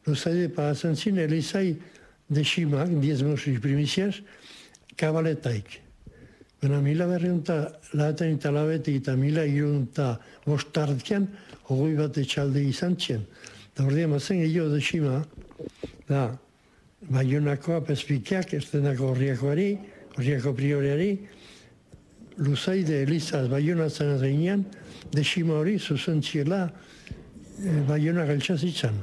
luzaide pagatzen zin, elizai desimak, diezmosis primicias, kabaletaik. Baina mila berreunta laetan eta lauetik eta mila irunta bostartkian, hogoi bat etxalde izan txen. Da ordean mazen gehiago desima, da, Baionakoa pezpikiak, ez denako horriakoari, horriako prioreari, Luzaide Elizaz Baionatzen azainean, desima hori zuzentziela e, Baiona galtsazitzan.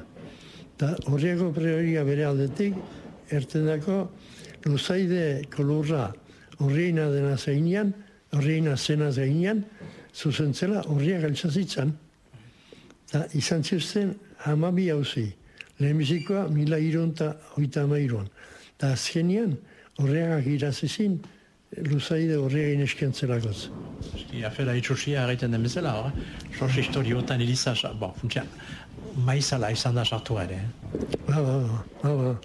Eta horriako prioria bere aldetik, ertendako Luzaide kolurra horreina dena zeinean, horreina zena zeinean, zuzentzela horria galtsazitzan. Eta izan ziuzten hamabi hauzi. Lehenbizikoa mila irunta hoita amairuan. Eta azkenian horreagak irazizin luzaide horreagin eskentzelakoz. Eski, afera itxusia egiten den bezala, hor, sos historiotan iriza, sa- bon, funtsia, maizala izan da sartu ere. Ba, ba, ba, ba, ba.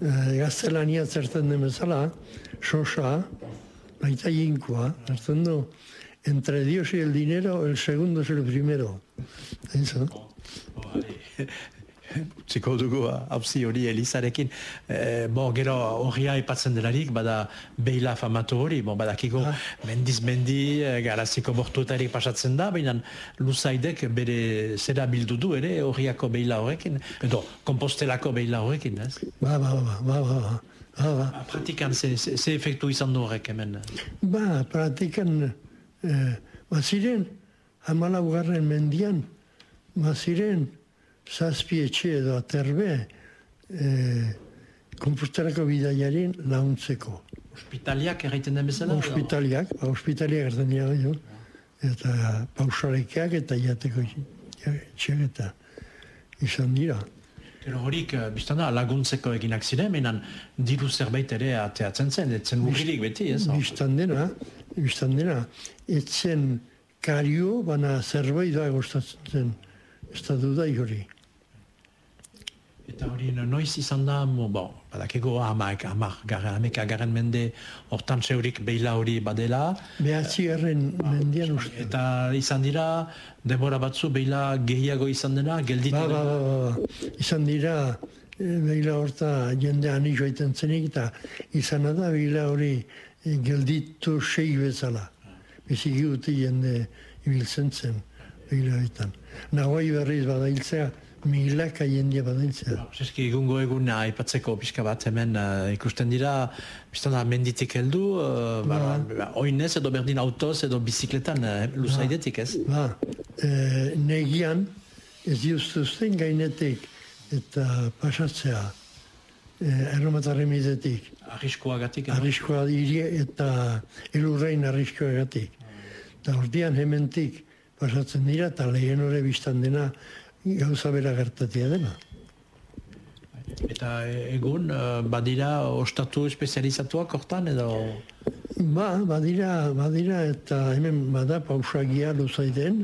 E, gaztelania zerten den bezala, sosa, baita jinkua, zerten du, entre Dios y el dinero, el segundo es el primero. Utziko dugu hauzi hori Elizarekin. E, bo, gero horria ipatzen delarik, bada beila famatu hori, bo, badakiko Ah. mendiz mendi, e, garaziko bortuetarik pasatzen da, baina luzaidek bere zera bildu du ere horriako beila horrekin, edo kompostelako beila horrekin, ez? Ba, ba, ba, ba, ba, ba. Ba, ba. Pratikan, ze, ze, ze efektu izan du horrek hemen? Ba, pratikan, eh, baziren, hamalaugarren mendian, baziren, zazpi etxe edo aterbe, eh, kompostelako bidaiarin launtzeko. Hospitaliak erraiten den bezala? Hospitaliak, ba, hospitaliak erten dira jo, eta pausarekeak eta jateko etxeak eta izan dira. Gero horik, eh, biztan da, laguntzeko eginak ziren, menan diru zerbait ere ateatzen zen, etzen urrilik beti, ez? Bistan dena, bistan dena, etzen kario, bana zerbait da gustatzen zen, ez da dudai hori. Eta hori noiz izan da, mo, bon, badakego hamak, hamak, gara, hameka garen mende, hortan zeurik beila hori badela, Behatzi garren mendian uste. eta izan dira, denbora batzu beila gehiago izan dena, gelditu Ba, ba, ba, ba, ba. Izan dira, e, behila horta jende ani joiten zenik, eta izan da behila hori e, gelditu sei bezala. Biziki guti jende ibiltzen zen behila horietan. Nahoi berriz badailtzea, milaka jendea badailtzea. Zeski egungo egun aipatzeko pixka bat hemen eh, ikusten dira, biztan da menditik heldu, uh, ba, ba, oinez edo berdin autoz edo bizikletan uh, luzaidetik ez? Ba, e, negian ez diustuzten gainetik eta pasatzea e, erromatarren midetik. Arriskoagatik. edo? Arriskoa diri eta elurrein arriskoagatik. Eta ordian hementik pasatzen dira eta lehen hori biztan dena gauza bera gertatia dena. Eta egun, eh, badira ostatu espezializatuak hortan edo... Ba, badira, badira eta hemen bada pausagia luzaiden.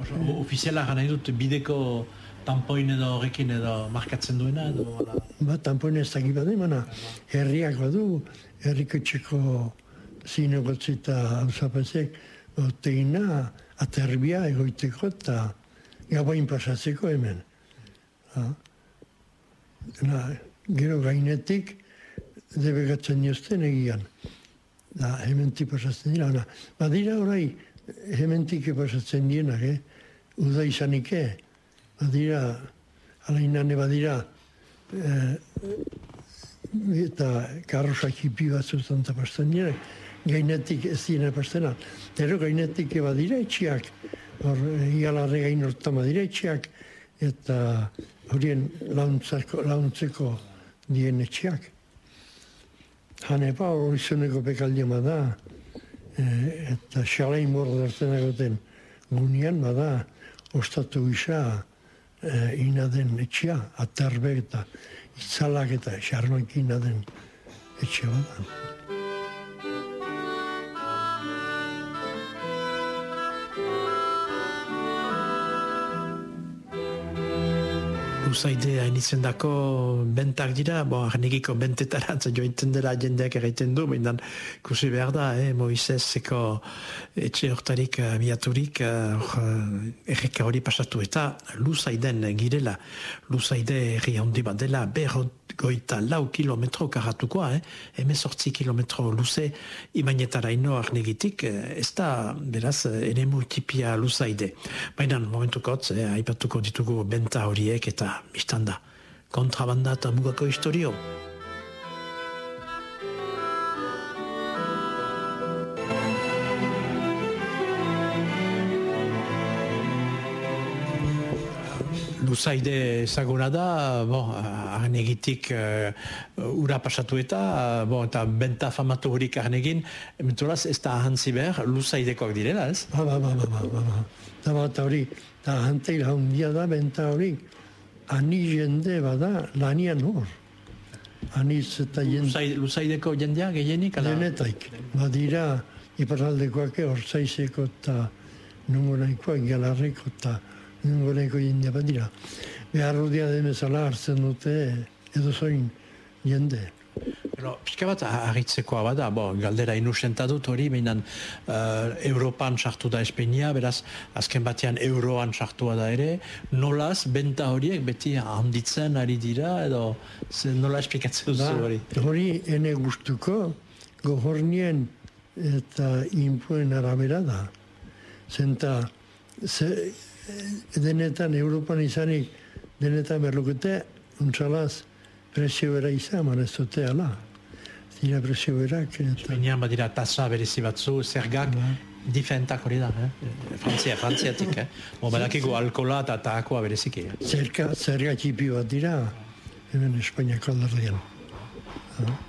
Oso, ofiziala gana dut bideko tampoin edo horrekin edo markatzen duena edo... Ala. Ba, tampon ez dakit bada emana, herriak badu, herriko txeko zinegotzi eta hausapazek, oteina aterbia egoiteko eta gaboin pasatzeko hemen. Ha? Na, gero gainetik debegatzen jozten egian. Da, hementik pasatzen dira. Na, badira orai hementik pasatzen dienak, eh? Uda izanik, eh? Badira, alainane badira, eh, eta karrosak hipi batzutan eta pasten dira, gainetik ez dira pastena. Ero gainetik badira etxiak, hor ialarre gain hortan badira etxiak, eta horien launtzeko, launtzeko dien etxiak. Hanepa horizoneko pekaldia bada, e, eta xalain morda hartzen agoten gunean bada, ostatu gisa e, ina den etxea, aterbe eta itzalak eta xarmak ina den etxe bada. Uzaide hainitzen dako bentak dira, bo, arnegiko bentetaratz joiten dela jendeak egiten du, bindan kusi behar da, eh, Moiseseko etxe hortarik eh, abiaturik eh, hor, erreka hori pasatu eta luzaiden girela, luzaide herri handi bat dela, berrogoita lau kilometro karatukoa, eh, emezortzi kilometro luze imainetara ino arnegitik, eh, ez da, beraz, ere multipia luzaide. Baina, momentukotz, eh, aipatuko ditugu benta horiek eta biztan da, kontrabanda eta mugako historio. Luzaide ezaguna da, bon, arnegitik uh, ura pasatu eta, uh, bon, eta benta famatu horik arnegin, ementuraz ez da ahantzi behar, luzaidekoak direla, ez? Ba, ba, ba, ba, ba, ba, ba. Eta bat hori, eta hanteil handia da benta hori, ani jende bada lanian hor. Aniz eta jende Luzaide, luzaideko jendea gehienik? ala? denetaik. Badira, iparraldekoak hor zaizeko eta nungo nahikoak galarreko eta nahiko jendea badira. Behar rodia demezala hartzen dute edo zoin jende. Gero, pixka bat harritzekoa bada, bo, galdera inusenta dut hori, minan uh, Europan sartu da Espeinia, beraz, azken batean Euroan sartua da ere, nolaz, benta horiek beti handitzen ari dira, edo ze, nola esplikatzen duzu Da, hori? hori ene gustuko gogornien eta inpuen arabera da. Zenta, ze, denetan Europan izanik, denetan berlukete, untsalaz, presio bera izan, man ez dute ala. Dira presio berak, eta Espeinean badira tasa berezi batzu, zergak, diferentak hori da, eh? Frantzia, frantziatik, eh? Bo, badakigu alkola eta takoa bereziki. eh? zerka, zerga txipi bat dira, hemen Espainiako aldardian.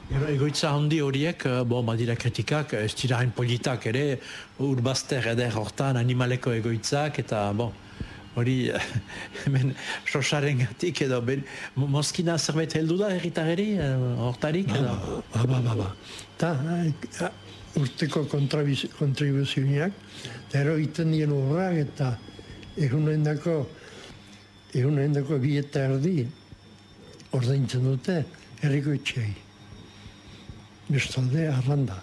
Gero, egoitza handi horiek, eh, bo, badira kritikak, ez dira hain politak ere, urbazter eder hortan animaleko egoitzak, eta, bo, hori, eh, hemen, sosaren gatik, edo, ben, mo- mozkina zerbait heldu da erritareri, eh, hortarik, edo? Ba, ba, ba, ba. Ta, eh, urteko kontribuzioak, eta ero iten dien urrak eta egunen dako, egunen dako bi eta erdi ordaintzen dute herriko etxei. Bestalde, arranda.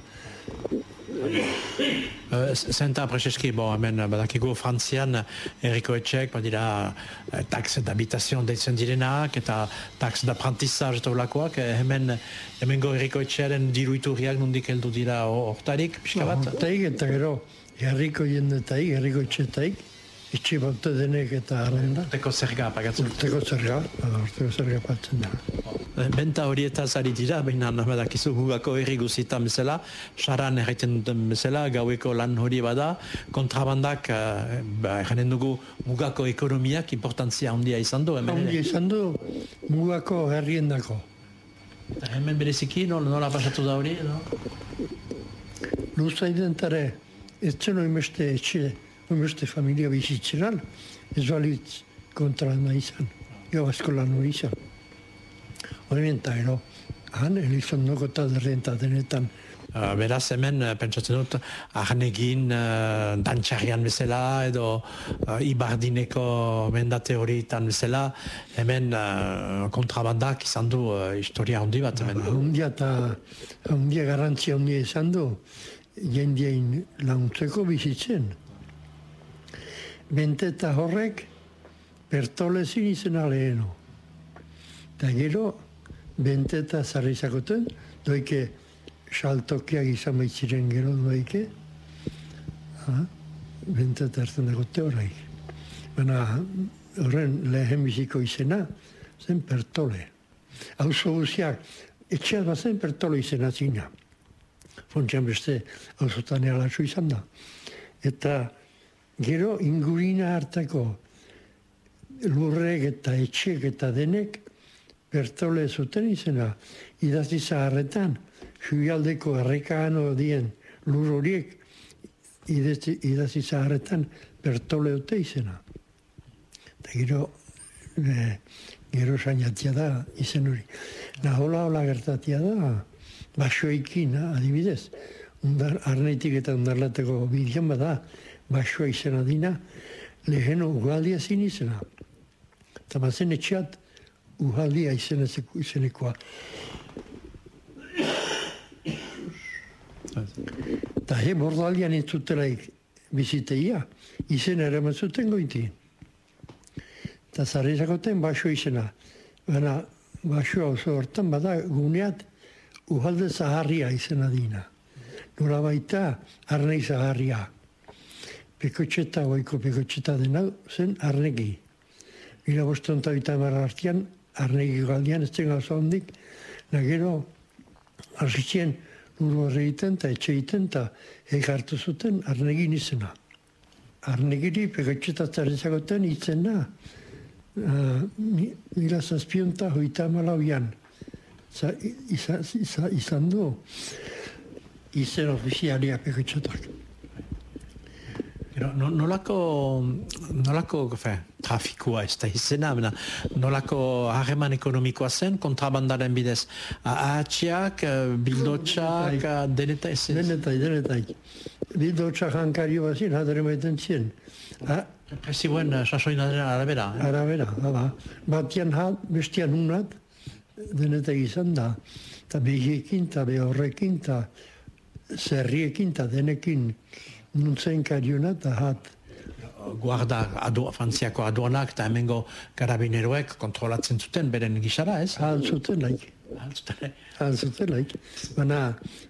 Uh, Zenta prezeski, bo, hemen, eh, badakigu Frantzian eh, erriko etxek, badira uh, tax d'habitazion deitzen direnak, eta tax d'apprentissage eta olakoak, eh, hemen, hemengo erriko etxearen diru iturriak nondik heldu dira ho- hortarik, pixka bat? Hortaik eta gero, herriko jendetaik, herriko etxetaik, etxe baute denek eta arrenda. Urteko zerga pagatzen. Urteko zerga, bada, urteko zerga patzen da. Eh, Benta horietaz ari dira, baina badakizu gugako herri guzitan bezala, saran erraiten duten bezala, gaueko lan hori bada, kontrabandak, eh, ba, dugu mugako ekonomiak importantzia handia izan du, hemen ere. izan du, mugako herriendako. Eta Hemen bereziki, nola, nola pasatu da hori, edo? Luza identare, ez zen oimeste etxe, oimeste familia bizitzenan, ez balitz kontra nahi izan, jo asko lan hori izan. Horien eta ero, han, elizan noko eta denetan, Uh, beraz hemen, eh, pentsatzen dut, ahnegin uh, dantxarian bezala, edo uh, ibardineko mendate horietan bezala, hemen uh, kontrabandak izan du uh, historia handi bat hemen. handia eta handia garantzia handia izan du, jendien launtzeko bizitzen. Bente eta horrek, pertolezin izena leheno. Eta gero, bente eta zarri izakoten, doike saltokiak izan baitziren gero doike, ha? bente eta hartzen dagote horreik. Baina horren lehen biziko izena, zen pertole. Hauzo guziak, etxeaz bazen pertole izena zina. Fontxan beste hauzotan ealatxo izan da. Eta gero ingurina hartako lurrek eta etxek eta denek bertole zuten izena. Idazi zaharretan, juialdeko errekano dien lur horiek idazi, zaharretan bertole dute izena. Eta gero, e, gero sainatia da izen hori. Na hola hola gertatia da, basoekin adibidez. Undar, arnetik eta undarlateko bidean bada, basoa izena dina, leheno ugaldia zin izena. Eta bazen etxeat, uhaldia izenezeko- izenekoa. Eta he bordalian entzutelaik biziteia, izen ere matzuten goiti. Eta zarrizakoten baso izena. Baina baso oso hortan bada guneat uhalde zaharria izena dina. Nora baita arnei zaharria. Pekotxeta, oiko pekotxeta dena zen arnegi. Mila boston eta bita marra artian, arnegi galdian ez zen gauza hondik, na gero, argitzen luru horre egiten eta etxe egiten eta egartu zuten arnegin izena. Arnegiri pekotxeta zarrizakoten izena, uh, mi- mila zazpionta hoita malauian. Za, izan, izan, izan du izen ofizialia pekotxetak. Gero, no- nolako, nolako fe, trafikoa ez da izena, bena, nolako harreman ekonomikoa zen kontrabandaren bidez. Ahatxeak, bildotxak, deneta ez ez. Denetai, denetai. Bildo txakankario bazin, hadere maiten zien. Ha, Represiboen eh, sasoinaren arabera. eh? arabera, hala. Batian hat, bestian unat, denetai izan da. eta behiekin, eta behorrekin, eta zerriekin, eta denekin nuntzen kariuna, eta hat. Guarda, adu, frantziako aduanak eta hemengo karabineroek kontrolatzen zuten beren gisara, ez? Ahal zuten laik. Ahal zuten? Ahal zuten laik. Baina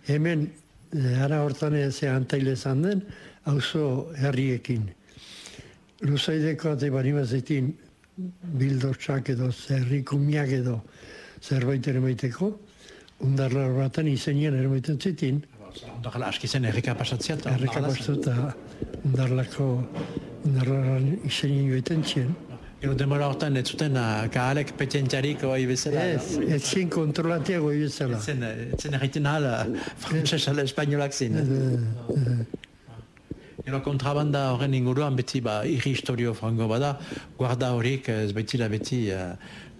hemen, eh, ara hortan ez antaile zan den, auzo herriekin. Luzaideko ate bari mazetin bildotxak edo zerrikumiak edo zerbait ere maiteko, undarlar batan izenien ere maiten zitin, Ondakala, aski zen erreka pasatzea eta... erreka bastu eta undarlako undarlaran izenien joiten txien. Gero demora hortan ez zuten uh, kahalek petentjarik oi bezala. Ez, ez zien kontrolatiago ibezala. Ez zen, ez zen egiten ahal, uh, frantzes ala espainolak zen. Gero kontrabanda horren inguruan beti ba, irri historio frango bada, guarda horik ez baitila beti uh,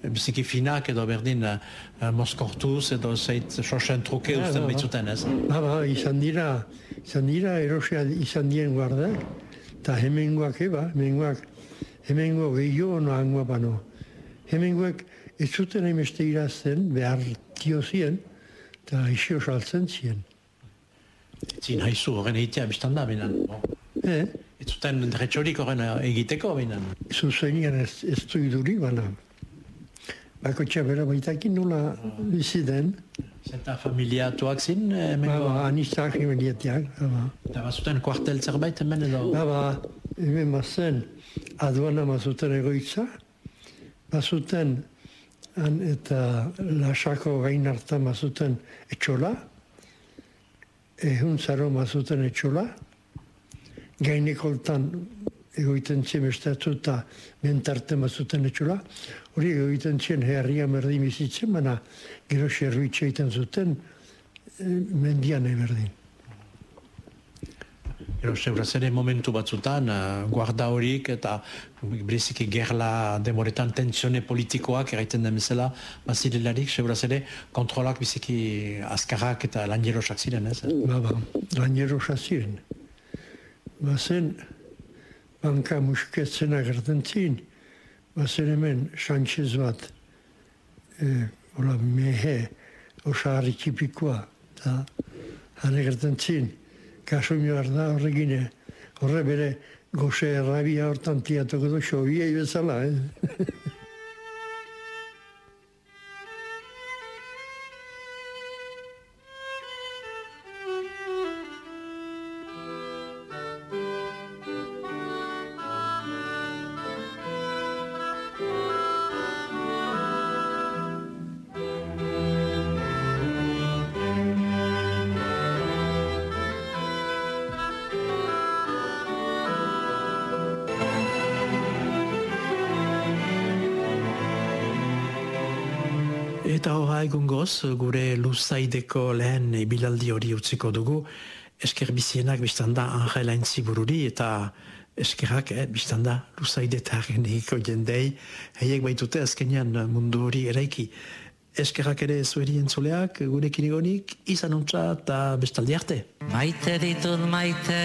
biziki finak edo berdin uh, moskortuz edo zeit sosen truke Ja, uzten ba, ba. baitzuten ez. Ba, ba, izan dira, izan dira erosia izan dien guardak, eta hemengoak eba, hemengoak, hemengo gehiago no hangoa bano. Hemengoak ez zuten hainbeste irazten, behar tio zien, eta isio saltzen zien. Zin haizu horren egitea biztan da binan. Eh? Ez zuten derretxorik horren egiteko binan. Zuzenian ez, ez du idurik, baina. Bako txabera baitakin nola bizi den, Zenta familiatuak zin, eh, ba, ba, anistak imediatiak, ba, ba. eta bazuten kuartel zerbait hemen edo... Ba, ba, hemen bazen aduana mazuten egoitza, bazuten han eta lasako gain hartan bazuten etxola, ehun zaro mazuten etxola, gainekoltan egoiten zien bestatu eta mentarte mazuten etxola, hori egoiten zien herria berdin bizitzen, baina gero xerruitxe egiten zuten eh, mendian berdin. Gero, seuraz ere momentu batzutan, uh, guarda horik eta bereziki gerla demoretan tensione politikoak erraiten den bezala, bazirelarik, seuraz ere kontrolak biziki azkarrak eta lanjerosak ziren, ez? Ba, ba, gainero ziren. Ba zen, banka musketzen agertzen zin, ba zen hemen Sanchez bat, e, hola, mehe, osarri txipikoa, eta han agertzen zin, kaso behar da horregine, horre bere goze errabia hortan tiatuko du xobiei bezala, eh? Egungoz, gure luzaideko lehen ibilaldi hori utziko dugu, esker bizienak biztanda Angel Aintzibururi eta eskerrak, eh, biztanda luzaidetaren egiko jendei, heiek baitute azkenean mundu hori eraiki. Eskerrak ere zueri entzuleak, gure kinigonik, izan ontsa eta bestaldi arte. Maite ditut maite